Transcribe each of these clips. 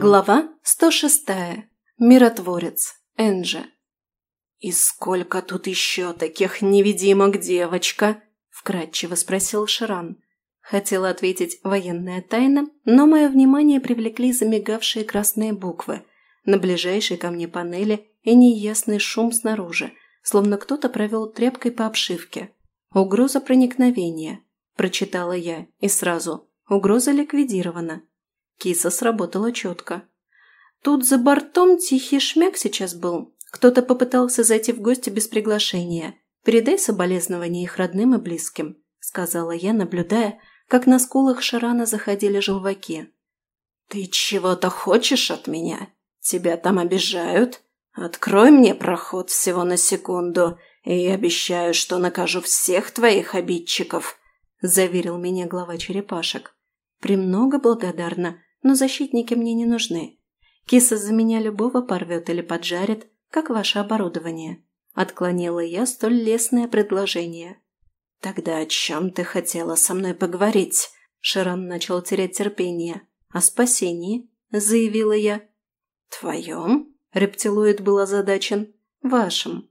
Глава 106. Миротворец. Энджи. «И сколько тут еще таких невидимок, девочка?» – вкратчиво спросил Ширан. Хотела ответить «военная тайна», но мое внимание привлекли замигавшие красные буквы на ближайшей ко мне панели и неясный шум снаружи, словно кто-то провел тряпкой по обшивке. «Угроза проникновения», – прочитала я, и сразу «угроза ликвидирована». Киса сработала четко. Тут за бортом тихий шмяк сейчас был. Кто-то попытался зайти в гости без приглашения. Передай соболезнования их родным и близким, сказала я, наблюдая, как на скулах Шарана заходили желваки. «Ты чего-то хочешь от меня? Тебя там обижают? Открой мне проход всего на секунду, и обещаю, что накажу всех твоих обидчиков», – заверил меня глава черепашек. «Премного благодарна, но защитники мне не нужны. Киса за меня любого порвет или поджарит, как ваше оборудование. Отклонила я столь лестное предложение. «Тогда о чем ты хотела со мной поговорить?» Ширан начал терять терпение. «О спасении», — заявила я. «Твоем?» — рептилоид был озадачен. «Вашем».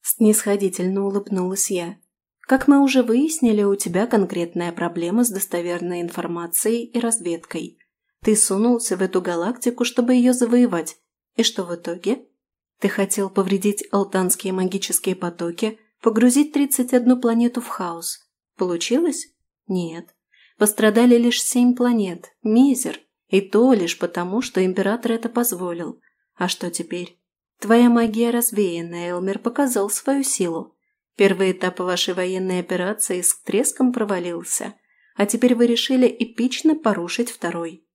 Снисходительно улыбнулась я. «Как мы уже выяснили, у тебя конкретная проблема с достоверной информацией и разведкой. Ты сунулся в эту галактику, чтобы ее завоевать. И что в итоге? Ты хотел повредить алтанские магические потоки, погрузить 31 планету в хаос. Получилось? Нет. Пострадали лишь семь планет. Мизер. И то лишь потому, что император это позволил. А что теперь? Твоя магия развеяна, Элмер показал свою силу. Первый этап вашей военной операции с треском провалился, а теперь вы решили эпично порушить второй.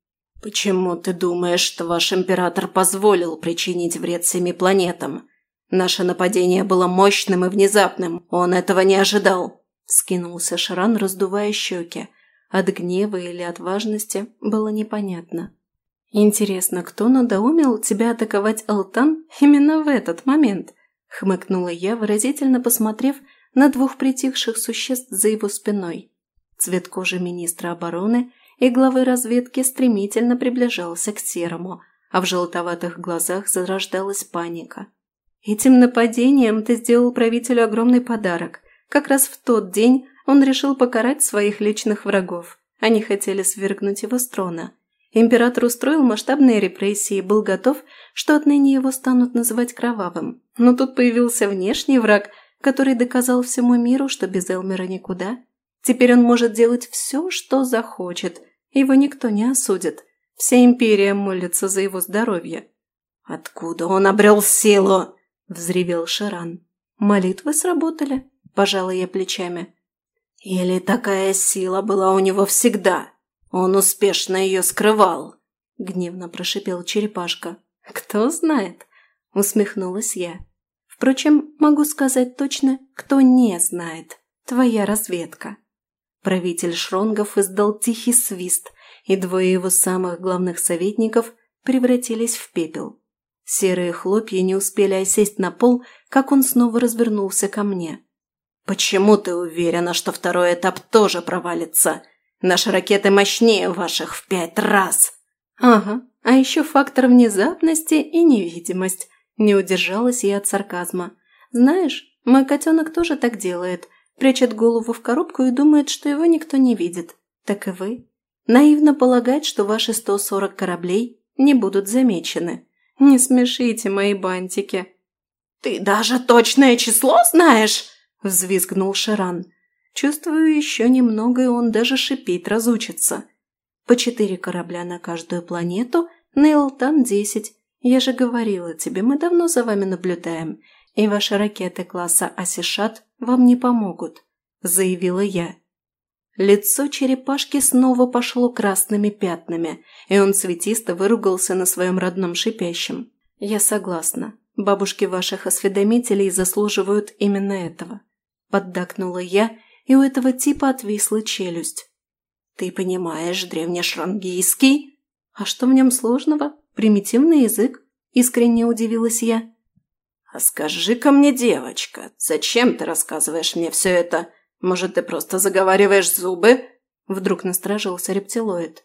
«Почему ты думаешь, что ваш император позволил причинить вред семи планетам? Наше нападение было мощным и внезапным, он этого не ожидал!» Скинулся Шран, раздувая щеки. От гнева или от важности было непонятно. «Интересно, кто надоумил тебя атаковать Алтан именно в этот момент?» Хмыкнула я, выразительно посмотрев на двух притихших существ за его спиной. Цвет кожи министра обороны и главы разведки стремительно приближался к Серому, а в желтоватых глазах зарождалась паника. «Этим нападением ты сделал правителю огромный подарок. Как раз в тот день он решил покарать своих личных врагов. Они хотели свергнуть его с трона. Император устроил масштабные репрессии и был готов, что отныне его станут называть кровавым. Но тут появился внешний враг, который доказал всему миру, что без Элмера никуда. Теперь он может делать все, что захочет, его никто не осудит. Вся империя молится за его здоровье. «Откуда он обрел силу?» – взревел Шаран. «Молитвы сработали», – пожала я плечами. «Или такая сила была у него всегда? Он успешно ее скрывал», – гневно прошипел черепашка. «Кто знает?» – усмехнулась я. «Впрочем, могу сказать точно, кто не знает. Твоя разведка». Правитель Шронгов издал тихий свист, и двое его самых главных советников превратились в пепел. Серые хлопья не успели осесть на пол, как он снова развернулся ко мне. «Почему ты уверена, что второй этап тоже провалится? Наши ракеты мощнее ваших в пять раз!» «Ага, а еще фактор внезапности и невидимость», – не удержалась я от сарказма. «Знаешь, мой котенок тоже так делает прячет голову в коробку и думает, что его никто не видит. Так и вы. Наивно полагать, что ваши 140 кораблей не будут замечены. Не смешите мои бантики. «Ты даже точное число знаешь?» – взвизгнул Ширан. Чувствую, еще немного, и он даже шипит разучится. По четыре корабля на каждую планету, на Илтан-10. Я же говорила тебе, мы давно за вами наблюдаем, и ваши ракеты класса Асишат вам не помогут», – заявила я. Лицо черепашки снова пошло красными пятнами, и он цветисто выругался на своем родном шипящем. «Я согласна. Бабушки ваших осведомителей заслуживают именно этого». Поддакнула я, и у этого типа отвисла челюсть. «Ты понимаешь древнешрангийский?» «А что в нем сложного? Примитивный язык?» – искренне удивилась я. «А скажи-ка мне, девочка, зачем ты рассказываешь мне все это? Может, ты просто заговариваешь зубы?» Вдруг насторожился рептилоид.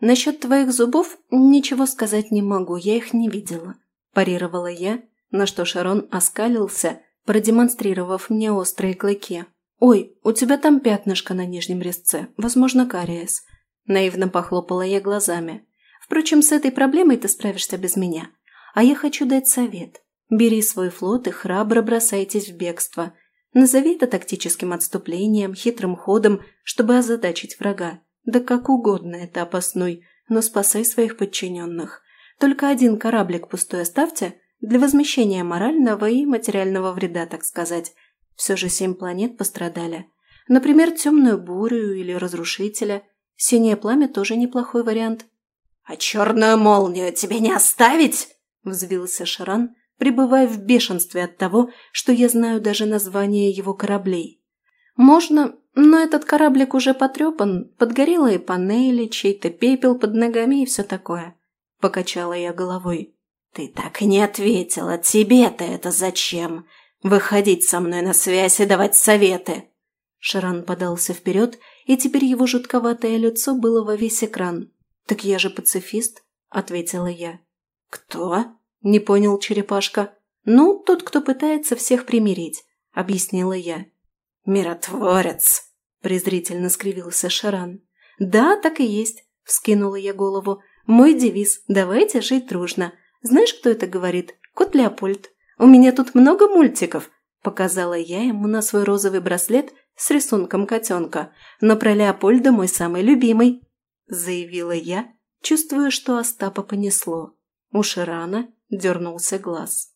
Насчет твоих зубов ничего сказать не могу, я их не видела», – парировала я, на что Шарон оскалился, продемонстрировав мне острые клыки. «Ой, у тебя там пятнышко на нижнем резце, возможно, кариес». Наивно похлопала я глазами. «Впрочем, с этой проблемой ты справишься без меня. А я хочу дать совет. Бери свой флот и храбро бросайтесь в бегство. Назови это тактическим отступлением, хитрым ходом, чтобы озадачить врага. Да как угодно это опасной, но спасай своих подчиненных. Только один кораблик пустой оставьте, для возмещения морального и материального вреда, так сказать. Все же семь планет пострадали. Например, темную бурю или разрушителя. Синее пламя тоже неплохой вариант. «А черную молнию тебе не оставить?» – взвился Шаран, пребывая в бешенстве от того, что я знаю даже название его кораблей. «Можно, но этот кораблик уже потрепан, подгорелые панели, чей-то пепел под ногами и все такое», – покачала я головой. «Ты так и не ответила. Тебе-то это зачем? Выходить со мной на связь и давать советы!» Шаран подался вперед, и теперь его жутковатое лицо было во весь экран. «Так я же пацифист», — ответила я. «Кто?» — не понял черепашка. «Ну, тот, кто пытается всех примирить», — объяснила я. «Миротворец!» – презрительно скривился Шаран. «Да, так и есть», – вскинула я голову. «Мой девиз – давайте жить дружно. Знаешь, кто это говорит? Кот Леопольд. У меня тут много мультиков. Показала я ему на свой розовый браслет с рисунком котенка. Но про Леопольда мой самый любимый. Заявила я, чувствуя, что Остапа понесло. У Ширана дернулся глаз.